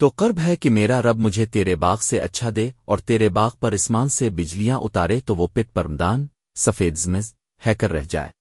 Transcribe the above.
تو قرب ہے کہ میرا رب مجھے تیرے باغ سے اچھا دے اور تیرے باغ پر اسمان سے بجلیاں اتارے تو وہ پٹ پرمدان سفید زمز ہے کر رہ جائے۔